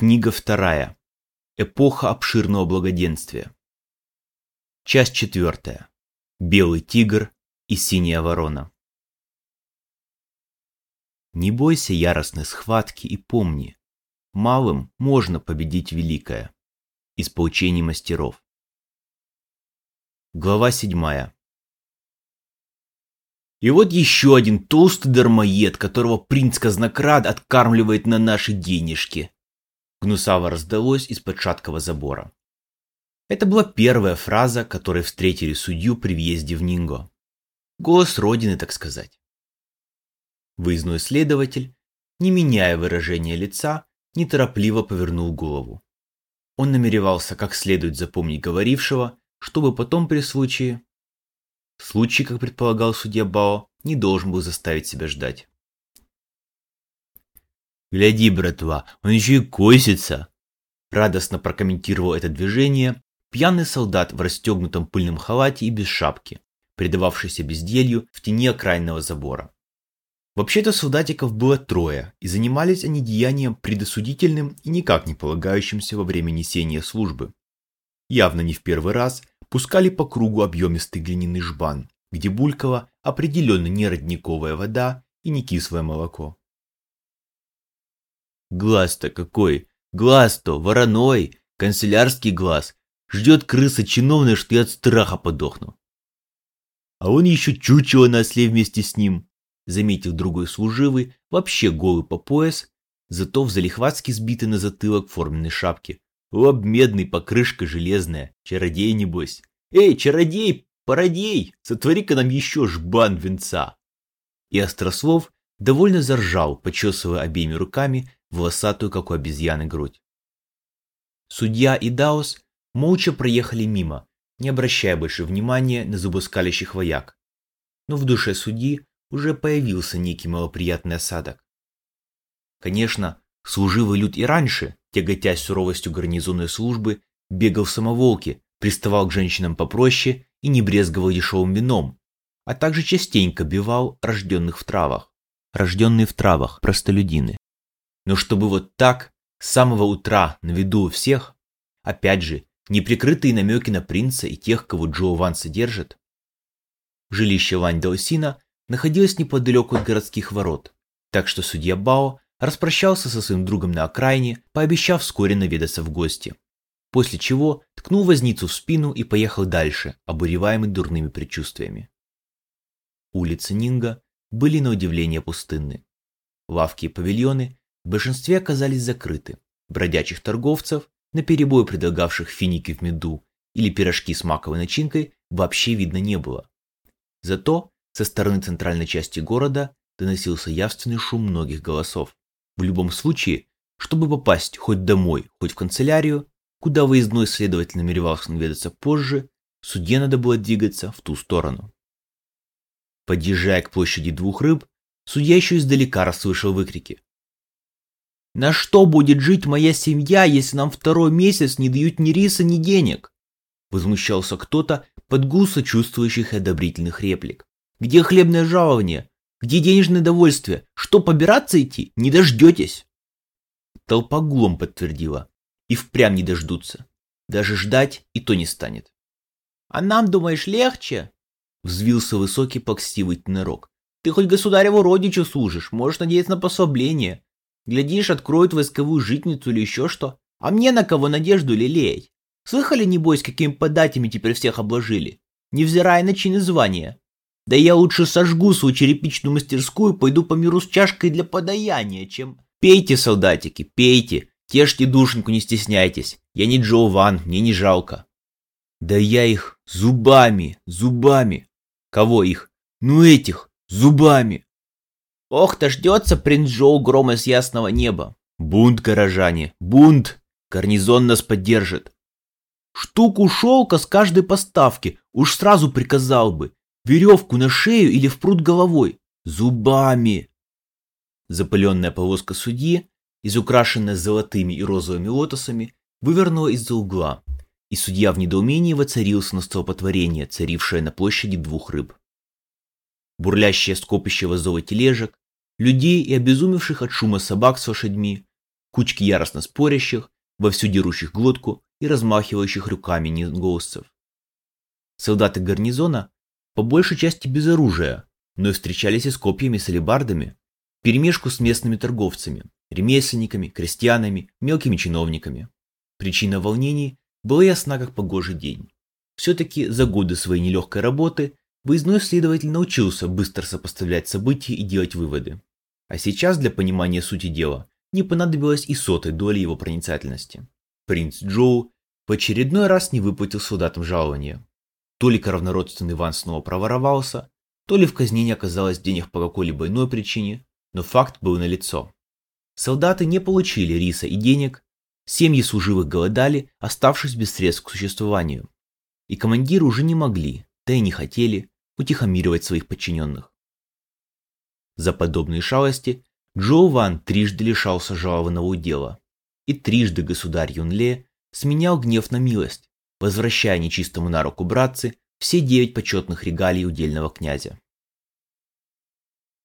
Книга вторая. Эпоха обширного благоденствия. Часть четвертая. Белый тигр и синяя ворона. Не бойся яростной схватки и помни, малым можно победить великое. Из поучений мастеров. Глава седьмая. И вот еще один толстый дармоед, которого принц Казнокрад откармливает на наши денежки. Гнусаво раздалось из-под забора. Это была первая фраза, которой встретили судью при въезде в Нинго. Голос Родины, так сказать. Выездной следователь, не меняя выражения лица, неторопливо повернул голову. Он намеревался как следует запомнить говорившего, чтобы потом при случае... Случай, как предполагал судья Бао, не должен был заставить себя ждать. «Гляди, братва, он еще и косится!» Радостно прокомментировал это движение пьяный солдат в расстегнутом пыльном халате и без шапки, предававшийся безделью в тени окраинного забора. Вообще-то солдатиков было трое, и занимались они деянием предосудительным и никак не полагающимся во время несения службы. Явно не в первый раз пускали по кругу объемистый глиняный жбан, где булькала определенно не родниковая вода и не кислое молоко. Глаз-то какой! Глаз-то вороной! Канцелярский глаз! Ждет крыса чиновная, что я от страха подохну. А он еще чучело на осле вместе с ним, заметил другой служивый, вообще голый по пояс, зато в залихватски сбитый на затылок форменной шапке. Лоб медный, покрышка железная, чародей небось. Эй, чародей, породей, сотвори-ка нам еще жбан венца. И Острослов довольно заржал, почесывая обеими руками волосатую, как у обезьяны, грудь. Судья и Даус молча проехали мимо, не обращая больше внимания на зубоскалящих вояк. Но в душе судьи уже появился некий малоприятный осадок. Конечно, служивый люд и раньше, тяготясь суровостью гарнизонной службы, бегал в самоволке, приставал к женщинам попроще и не брезговал дешевым вином, а также частенько бивал рожденных в травах. Рожденные в травах, простолюдины. Но чтобы вот так, с самого утра, на виду у всех, опять же, неприкрытые намеки на принца и тех, кого Джо Ван содержит. Жилище Вань Даосина находилось неподалеку от городских ворот, так что судья Бао распрощался со своим другом на окраине, пообещав вскоре наведаться в гости. После чего ткнул возницу в спину и поехал дальше, обуреваемый дурными предчувствиями. Улицы Нинга были на удивление пустынны. Лавки и павильоны в большинстве оказались закрыты. Бродячих торговцев наперебой предлагавших финики в меду или пирожки с маковой начинкой, вообще видно не было. Зато со стороны центральной части города доносился явственный шум многих голосов. В любом случае, чтобы попасть хоть домой, хоть в канцелярию, куда выездной следователь намеревался наведаться позже, судье надо было двигаться в ту сторону. Подъезжая к площади двух рыб, судья еще издалека расслышал выкрики. На что будет жить моя семья, если нам второй месяц не дают ни риса, ни денег? Возмущался кто-то под гул сочувствующих и одобрительных реплик. Где хлебное жалование? Где денежное довольствие? Что, побираться идти? Не дождетесь? Толпа гулом подтвердила. И впрямь не дождутся. Даже ждать и то не станет. А нам, думаешь, легче? Взвился высокий плаксивый тенорок. Ты хоть государеву родичу служишь, можешь надеяться на послабление. Глядишь, откроют войсковую житницу или еще что. А мне на кого надежду лелеять? Слыхали, небось, какими податями теперь всех обложили? Невзирая на чин и звания. Да я лучше сожгу свою черепичную мастерскую и пойду по миру с чашкой для подаяния, чем... Пейте, солдатики, пейте, тешьте душеньку, не стесняйтесь. Я не Джо Ван, мне не жалко. Да я их зубами, зубами. Кого их? Ну этих, зубами. Ох, дождется принц Джоу грома с ясного неба. Бунт, горожане, бунт! Гарнизон нас поддержит. Штуку шелка с каждой поставки уж сразу приказал бы. Веревку на шею или в пруд головой. Зубами. Запыленная повозка судьи, изукрашенная золотыми и розовыми лотосами, вывернула из-за угла, и судья в недоумении воцарился на столпотворение, царившее на площади двух рыб. Бурлящее скопище вазовых тележек, людей и обезумевших от шума собак с лошадьми, кучки яростно спорящих, вовсю дерущих глотку и размахивающих руками низголосцев. Солдаты гарнизона по большей части без оружия, но и встречались и с копьями с алебардами, перемешку с местными торговцами, ремесленниками, крестьянами, мелкими чиновниками. Причина волнений была ясна как погожий день. Все-таки за годы своей нелегкой работы выездной следователь научился быстро сопоставлять события и делать выводы. А сейчас для понимания сути дела не понадобилось и сотой доли его проницательности. Принц Джоу в очередной раз не выплатил солдатам жалования. То ли кровнородственный Иван снова проворовался, то ли в казне не оказалось денег по какой-либо иной причине, но факт был налицо. Солдаты не получили риса и денег, семьи служивых голодали, оставшись без средств к существованию. И командиры уже не могли, да и не хотели, утихомиривать своих подчиненных. За подобные шалости Джоу Ван трижды лишался жалованного удела, и трижды государь Юнле сменял гнев на милость, возвращая нечистому на руку братцы все девять почетных регалий удельного князя.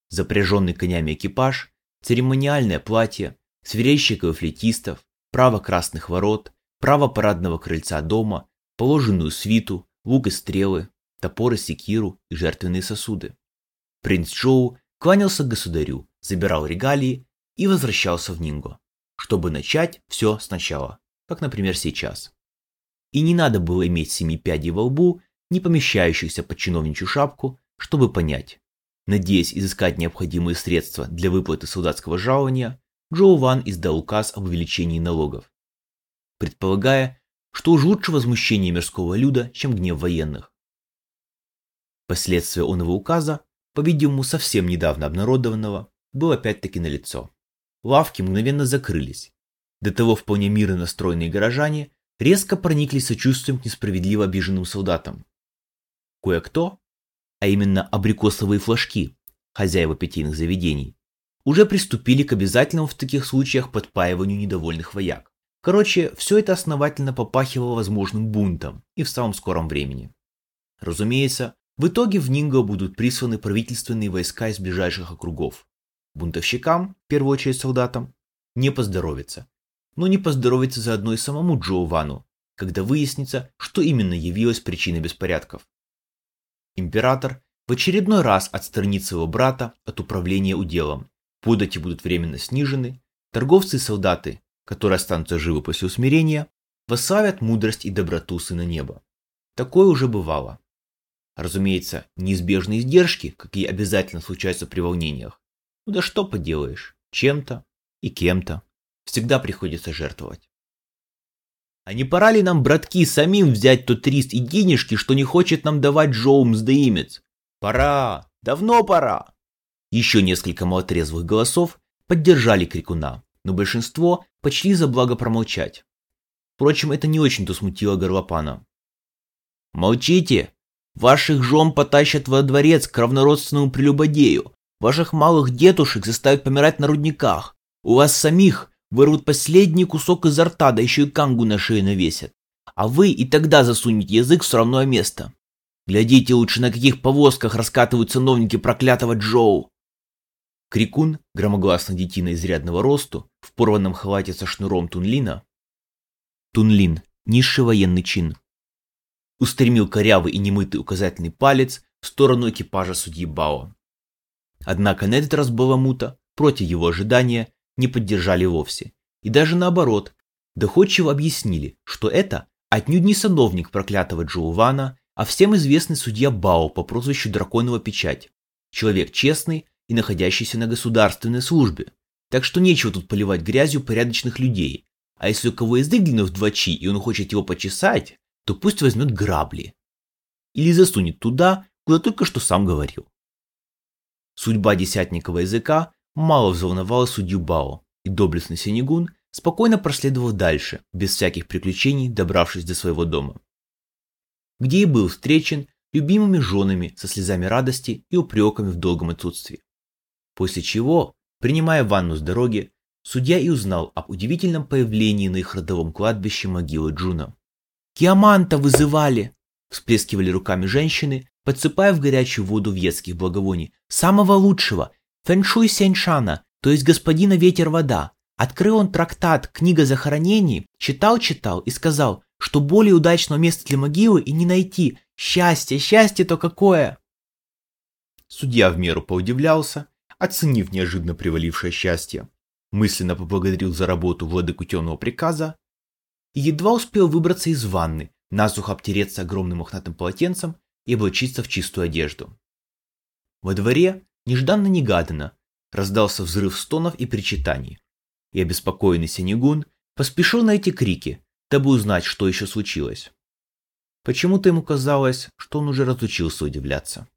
Запряженный конями экипаж, церемониальное платье, свирельщиков и флетистов, право красных ворот, право парадного крыльца дома, положенную свиту, лук и стрелы, топоры, секиру и жертвенные сосуды. Принц Джоу кланялся государю, забирал регалии и возвращался в Нинго, чтобы начать все сначала, как, например, сейчас. И не надо было иметь семи пядей во лбу, не помещающихся под чиновничью шапку, чтобы понять. Надеясь изыскать необходимые средства для выплаты солдатского жалования, Джоу Ван издал указ об увеличении налогов, предполагая, что уж лучше возмущение мирского люда, чем гнев военных. Последствия оного указа, по-видимому, совсем недавно обнародованного, было опять-таки налицо. Лавки мгновенно закрылись. До того вполне мирно настроенные горожане резко прониклись сочувствием к несправедливо обиженным солдатам. Кое-кто, а именно абрикосовые флажки, хозяева питейных заведений, уже приступили к обязательному в таких случаях подпаиванию недовольных вояк. Короче, все это основательно попахивало возможным бунтом и в самом скором времени. Разумеется, в итоге в Нинго будут присланы правительственные войска из ближайших округов. Бунтовщикам, в первую очередь солдатам, не поздоровится. Но не поздоровится заодно и самому Джо Вану, когда выяснится, что именно явилось причиной беспорядков. Император в очередной раз отстранит своего брата от управления уделом, подати будут временно снижены, торговцы и солдаты, которые останутся живы после усмирения, восславят мудрость и доброту сына неба. Такое уже бывало. Разумеется, неизбежные издержки, какие обязательно случаются при волнениях. Ну да что поделаешь, чем-то и кем-то всегда приходится жертвовать. А не пора ли нам, братки, самим взять тот рист и денежки, что не хочет нам давать Джоумс да имец? Пора, давно пора. Еще несколько малотрезвых голосов поддержали крикуна, но большинство почли за благо промолчать. Впрочем, это не очень-то смутило горлопана. «Молчите!» Ваших жен потащат во дворец к равнородственному прелюбодею. Ваших малых детушек заставят помирать на рудниках. У вас самих вырвут последний кусок изо рта, да еще и кангу на шею навесят. А вы и тогда засунете язык в срамное место. Глядите лучше, на каких повозках раскатывают сановники проклятого Джоу. Крикун, громогласно детина изрядного росту, в порванном халате со шнуром Тунлина. Тунлин – низший военный чин устремил корявый и немытый указательный палец в сторону экипажа судьи Бао. Однако на этот раз Баламута, против его ожидания, не поддержали вовсе. И даже наоборот, доходчиво объяснили, что это отнюдь не сановник проклятого Джоувана, а всем известный судья Бао по прозвищу Драконова Печать, человек честный и находящийся на государственной службе. Так что нечего тут поливать грязью порядочных людей. А если у кого язык длинный в два чи, и он хочет его почесать, то пусть возьмет грабли. Или засунет туда, куда только что сам говорил. Судьба десятникова языка мало взволновала судью Бао, и доблестный Сенегун спокойно проследовал дальше, без всяких приключений, добравшись до своего дома. Где и был встречен любимыми женами со слезами радости и упреками в долгом отсутствии. После чего, принимая ванну с дороги, судья и узнал об удивительном появлении на их родовом кладбище могилы Джуна. Киаманта вызывали!» Всплескивали руками женщины, подсыпая в горячую воду вьетских благовоний. «Самого лучшего! Фэншуй Сяньшана, то есть господина Ветер-вода. Открыл он трактат «Книга захоронений», читал-читал и сказал, что более удачного места для могилы и не найти. Счастье, счастье-то какое! Судья в меру поудивлялся, оценив неожиданно привалившее счастье, мысленно поблагодарил за работу владыку темного приказа и едва успел выбраться из ванны, насухо обтереться огромным мохнатым полотенцем и облачиться в чистую одежду. Во дворе, нежданно-негаданно, раздался взрыв стонов и причитаний, и обеспокоенный Синегун поспешил на эти крики, дабы узнать, что еще случилось. Почему-то ему казалось, что он уже разучился удивляться.